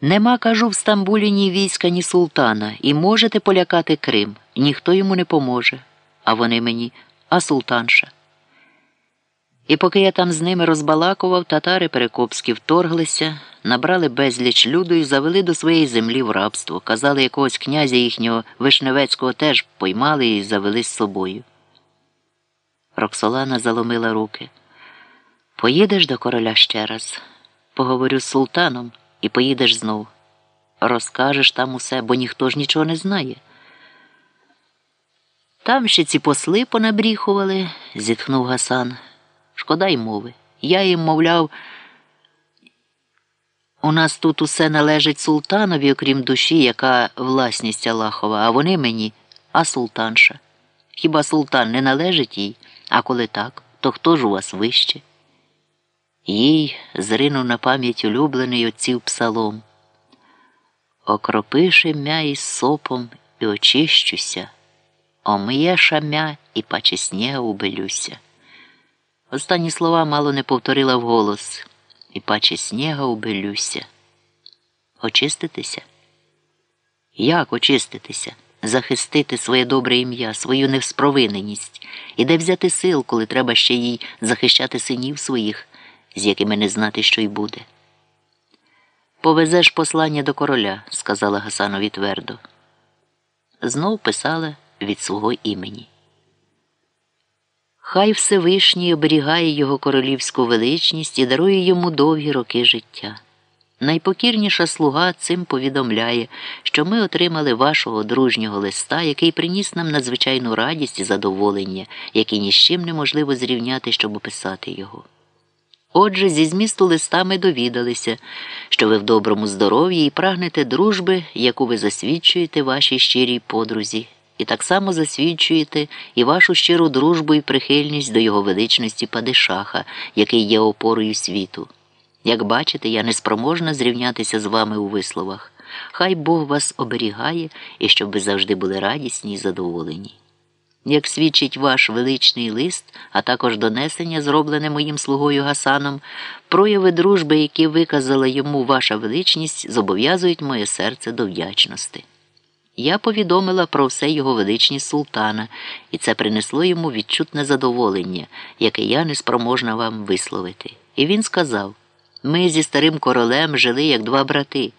Нема, кажу, в Стамбулі ні війська, ні султана, і можете полякати Крим, ніхто йому не поможе. А вони мені, а султанша. І поки я там з ними розбалакував, татари перекопські вторглися, набрали безліч люду і завели до своєї землі в рабство. Казали, якогось князя їхнього Вишневецького теж поймали і завели з собою. Роксолана заломила руки. Поїдеш до короля ще раз, поговорю з султаном і поїдеш знов. Розкажеш там усе, бо ніхто ж нічого не знає. Там ще ці посли понабріхували, зітхнув Гасан. Шкода й мови. Я їм, мовляв, у нас тут усе належить султанові, окрім душі, яка власність Аллахова, а вони мені, а султанша. Хіба султан не належить їй? А коли так, то хто ж у вас вище? Їй зринув на пам'ять улюблений отців псалом. Окропиши м'я із сопом і очищуся, омиє шамя і паче снега убелюся. Останні слова мало не повторила вголос, і паче снега убелюся. Очиститися? Як очиститися? Захистити своє добре ім'я, свою невспровиненість, і де взяти сил, коли треба ще їй захищати синів своїх, з якими не знати, що й буде. Повезеш послання до короля, сказала Гасанові твердо. Знов писала від свого імені. Хай Всевишній оберігає його королівську величність і дарує йому довгі роки життя. Найпокірніша слуга цим повідомляє, що ми отримали вашого дружнього листа, який приніс нам надзвичайну радість і задоволення, які ні з чим неможливо зрівняти, щоб описати його. Отже, зі змісту листа ми довідалися, що ви в доброму здоров'ї і прагнете дружби, яку ви засвідчуєте вашій щирій подрузі, і так само засвідчуєте і вашу щиру дружбу і прихильність до його величності Падишаха, який є опорою світу. Як бачите, я неспроможна зрівнятися з вами у висловах. Хай Бог вас оберігає і щоб ви завжди були радісні і задоволені. Як свідчить ваш величний лист, а також донесення, зроблене моїм слугою Гасаном, прояви дружби, які виказала йому ваша величність, зобов'язують моє серце до вдячності. Я повідомила про все його величність султана, і це принесло йому відчутне задоволення, яке я неспроможна вам висловити. І він сказав ми зі старим королем жили як два брати,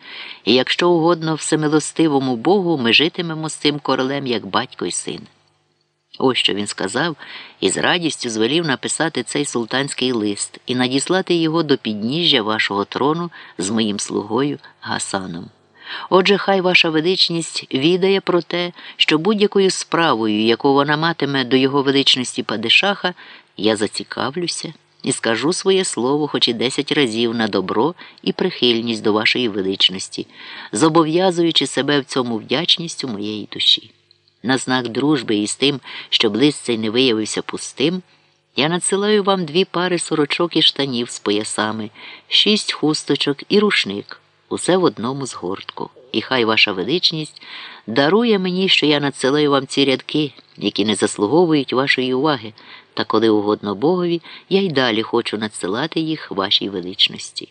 і якщо угодно всемилостивому Богу, ми житимемо з цим королем як батько й син. Ось що він сказав і з радістю звелів написати цей султанський лист і надіслати його до підніжжя вашого трону з моїм слугою Гасаном. Отже, хай ваша величність відає про те, що будь-якою справою, яку вона матиме до його величності Падишаха, я зацікавлюся і скажу своє слово хоч і десять разів на добро і прихильність до вашої величності, зобов'язуючи себе в цьому вдячністю моєї душі. На знак дружби і з тим, щоб лист цей не виявився пустим, я надсилаю вам дві пари сорочок і штанів з поясами, шість хусточок і рушник, усе в одному згортку. І хай ваша величність дарує мені, що я надсилаю вам ці рядки, які не заслуговують вашої уваги, та коли угодно Богові, я й далі хочу надсилати їх вашій величності.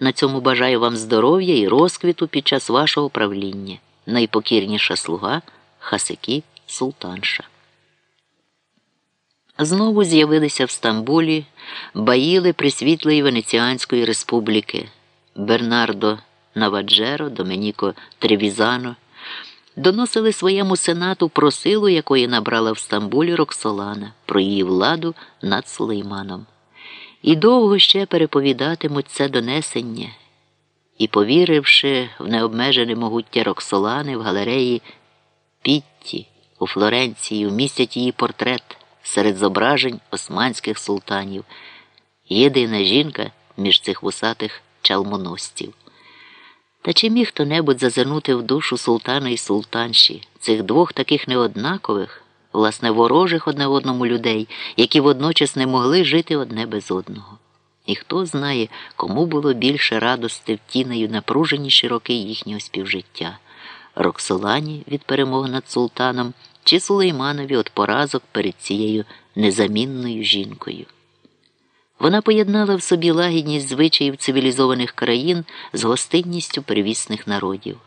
На цьому бажаю вам здоров'я і розквіту під час вашого правління, найпокірніша слуга Хасики Султанша. Знову з'явилися в Стамбулі баїли присвітлої Венеціанської республіки Бернардо Наваджеро, Доменіко Тревізано доносили своєму сенату про силу, якої набрала в Стамбулі Роксолана, про її владу над Сулейманом. І довго ще переповідатимуть це донесення, і, повіривши в необмежене могуття Роксолани в галереї Пітті у Флоренції, вмістять її портрет серед зображень османських султанів, єдина жінка між цих вусатих чалмоностів. Та чи міг хто небудь зазирнути в душу султана і султанші, цих двох таких неоднакових, власне, ворожих одне одному людей, які водночас не могли жити одне без одного? І хто знає, кому було більше радости в ті найнапруженіші роки їхнього співжиття Роксолані від перемоги над султаном чи Сулейманові від поразок перед цією незамінною жінкою. Вона поєднала в собі лагідність звичаїв цивілізованих країн з гостинністю первісних народів.